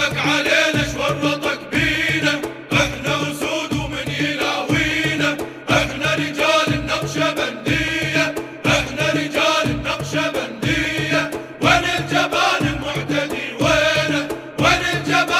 شرفك علينا شورطك بينا. إحنا أسود ومن يلاوينا إحنا رجال النقشة بندية. إحنا رجال النقشة بندية. وين الجبان المعتدي وين وين الجبان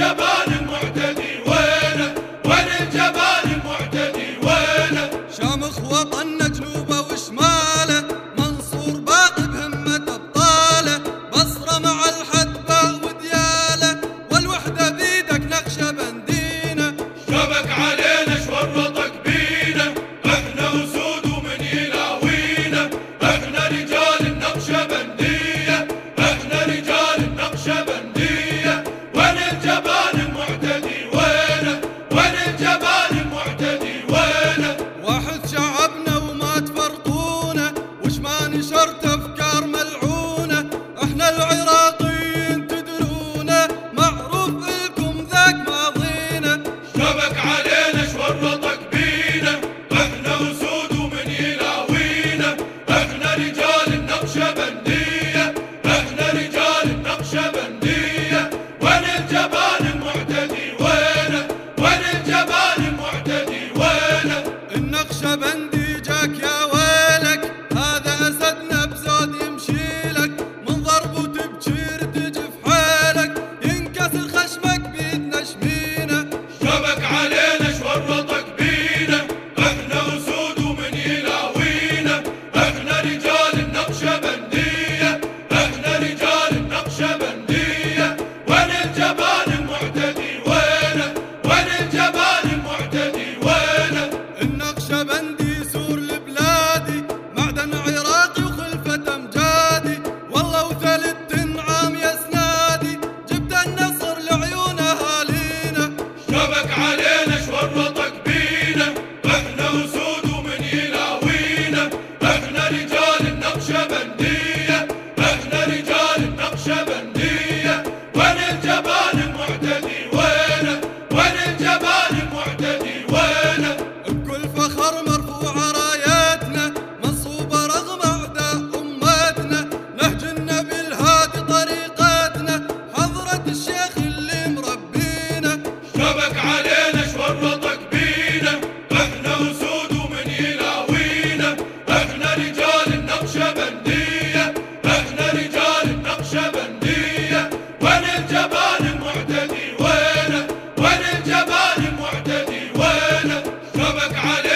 Jabba! لك على ربك عليه لك على